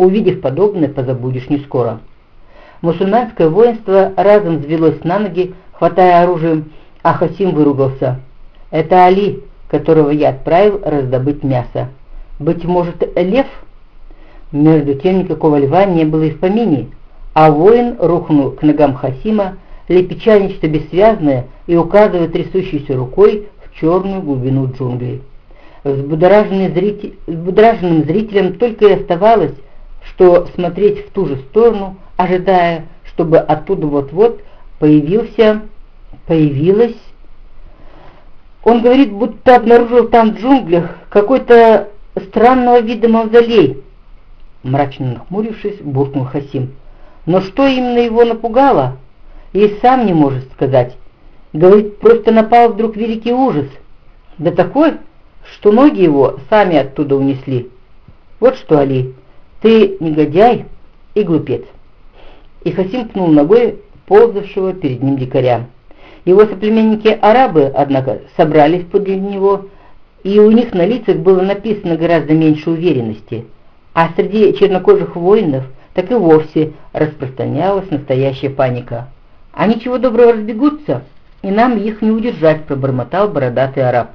Увидев подобное, позабудешь не скоро. Мусульманское воинство разом взвелось на ноги, хватая оружием, а Хасим выругался. «Это Али, которого я отправил раздобыть мясо. Быть может, лев?» Между тем никакого льва не было и в помине, а воин рухнул к ногам Хасима, лепеча нечто бессвязное и указывая трясущейся рукой в черную глубину джунглей. Взбудораженным зритель, зрителям только и оставалось, что смотреть в ту же сторону, ожидая, чтобы оттуда вот-вот появился, появилась... Он говорит, будто обнаружил там в джунглях какой-то странного вида мавзолей. Мрачно нахмурившись, буркнул Хасим. Но что именно его напугало, и сам не может сказать. Говорит, просто напал вдруг великий ужас. Да такой, что ноги его сами оттуда унесли. Вот что, Али, ты негодяй и глупец. И Хасим пнул ногой ползавшего перед ним дикаря. Его соплеменники-арабы, однако, собрались подле него, и у них на лицах было написано гораздо меньше уверенности, а среди чернокожих воинов так и вовсе распространялась настоящая паника. «Они чего доброго разбегутся, и нам их не удержать», — пробормотал бородатый араб.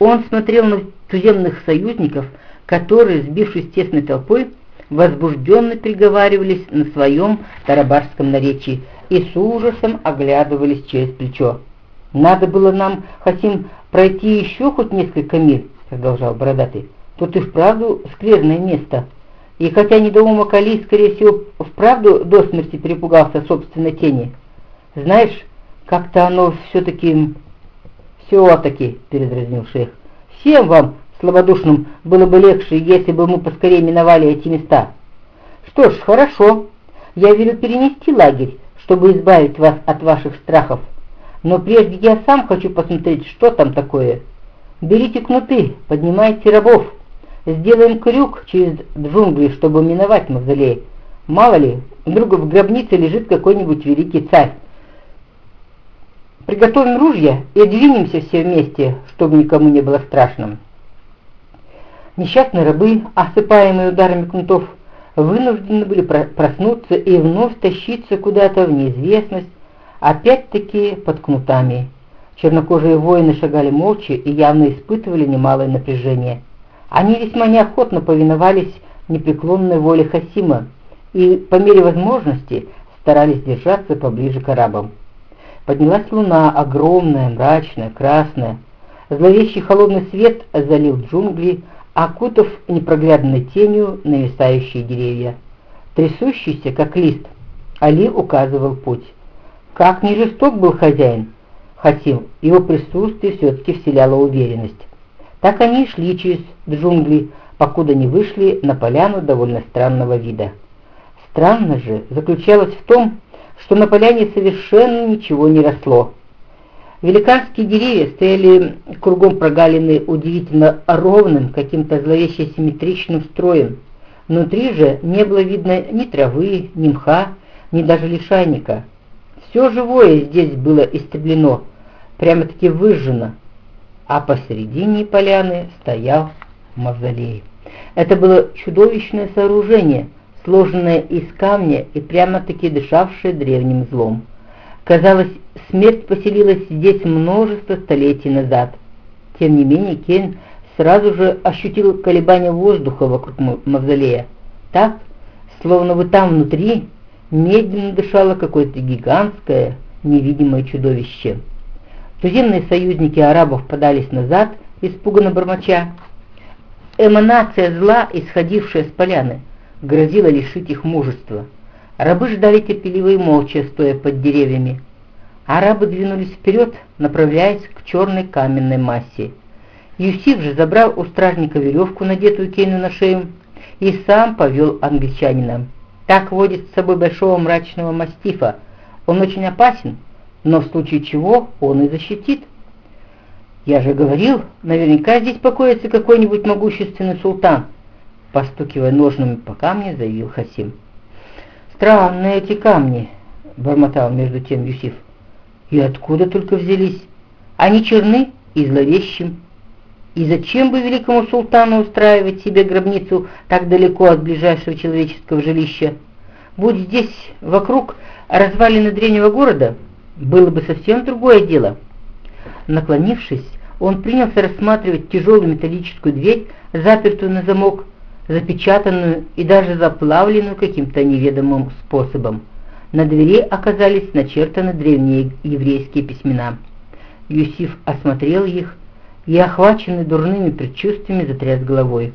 Он смотрел на туземных союзников, которые, сбившись тесной толпой, возбужденно переговаривались на своем тарабарском наречии и с ужасом оглядывались через плечо. «Надо было нам, Хасим, пройти еще хоть несколько миль», — продолжал Бородатый. «Тут и вправду скверное место. И хотя недоумок Али, скорее всего, вправду до смерти перепугался собственной тени, знаешь, как-то оно все-таки «Все-таки», — передразнил шейх, — «всем вам, слабодушным, было бы легче, если бы мы поскорее миновали эти места». «Что ж, хорошо. Я велю перенести лагерь, чтобы избавить вас от ваших страхов. Но прежде я сам хочу посмотреть, что там такое. Берите кнуты, поднимайте рабов. Сделаем крюк через джунгли, чтобы миновать мавзолей. Мало ли, вдруг в гробнице лежит какой-нибудь великий царь. Приготовим ружья и двинемся все вместе, чтобы никому не было страшным. Несчастные рабы, осыпаемые ударами кнутов, вынуждены были проснуться и вновь тащиться куда-то в неизвестность, опять-таки под кнутами. Чернокожие воины шагали молча и явно испытывали немалое напряжение. Они весьма неохотно повиновались непреклонной воле Хасима и по мере возможности старались держаться поближе к арабам. Поднялась луна, огромная, мрачная, красная. Зловещий холодный свет залил джунгли, окутав непроглядной тенью нависающие деревья. Трясущийся, как лист, Али указывал путь. Как не жесток был хозяин, Хасим, его присутствие все-таки вселяло уверенность. Так они шли через джунгли, покуда не вышли на поляну довольно странного вида. Странно же заключалось в том, что на поляне совершенно ничего не росло. Великанские деревья стояли кругом прогалины удивительно ровным, каким-то зловеще симметричным строем. Внутри же не было видно ни травы, ни мха, ни даже лишайника. Все живое здесь было истреблено, прямо-таки выжжено, а посередине поляны стоял мавзолей. Это было чудовищное сооружение – сложенное из камня и прямо-таки дышавшее древним злом. Казалось, смерть поселилась здесь множество столетий назад. Тем не менее, Кейн сразу же ощутил колебания воздуха вокруг мавзолея. Так, словно вы там внутри, медленно дышало какое-то гигантское, невидимое чудовище. Туземные союзники арабов подались назад, испуганно бормоча. Эманация зла, исходившая с поляны, грозило лишить их мужества. Рабы ждали терпеливо и молча, стоя под деревьями. Арабы двинулись вперед, направляясь к черной каменной массе. Юсиф же забрал у стражника веревку, надетую Кейну на шею, и сам повел англичанина. Так водит с собой большого мрачного мастифа. Он очень опасен, но в случае чего он и защитит. Я же говорил, наверняка здесь покоится какой-нибудь могущественный султан, постукивая ножными по камню, заявил Хасим. «Странные эти камни», — бормотал между тем Юсиф. «И откуда только взялись? Они черны и зловещим. И зачем бы великому султану устраивать себе гробницу так далеко от ближайшего человеческого жилища? Будь здесь вокруг развалины древнего города, было бы совсем другое дело. Наклонившись, он принялся рассматривать тяжелую металлическую дверь, запертую на замок, запечатанную и даже заплавленную каким-то неведомым способом. На двери оказались начертаны древние еврейские письмена. Юсиф осмотрел их и, охваченный дурными предчувствиями, затряс головой.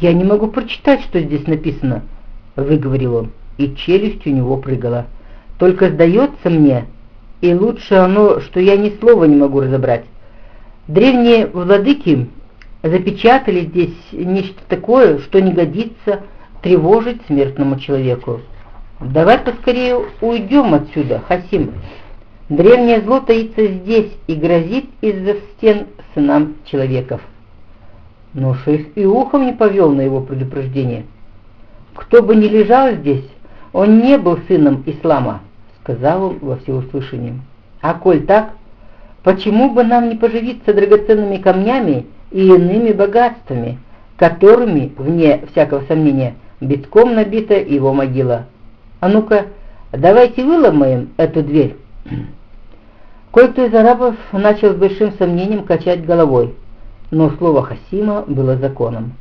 «Я не могу прочитать, что здесь написано», — выговорил он, и челюсть у него прыгала. «Только сдается мне, и лучше оно, что я ни слова не могу разобрать. Древние владыки запечатали здесь нечто такое, что не годится тревожить смертному человеку. Давай поскорее уйдем отсюда, Хасим. Древнее зло таится здесь и грозит из-за стен сынам человеков. Но шейх и ухом не повел на его предупреждение. Кто бы ни лежал здесь, он не был сыном ислама, сказал он во всеуслышание. А коль так, почему бы нам не поживиться драгоценными камнями и иными богатствами, которыми, вне всякого сомнения, битком набита его могила? А ну-ка, давайте выломаем эту дверь. Кое-кто из арабов начал с большим сомнением качать головой, но слово Хасима было законом.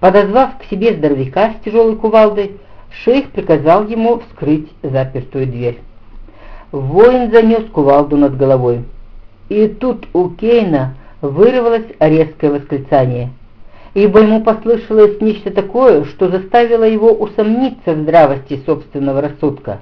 Подозвав к себе здоровяка с тяжелой кувалдой, шейх приказал ему вскрыть запертую дверь. Воин занес кувалду над головой. И тут у Кейна вырвалось резкое восклицание, ибо ему послышалось нечто такое, что заставило его усомниться в здравости собственного рассудка.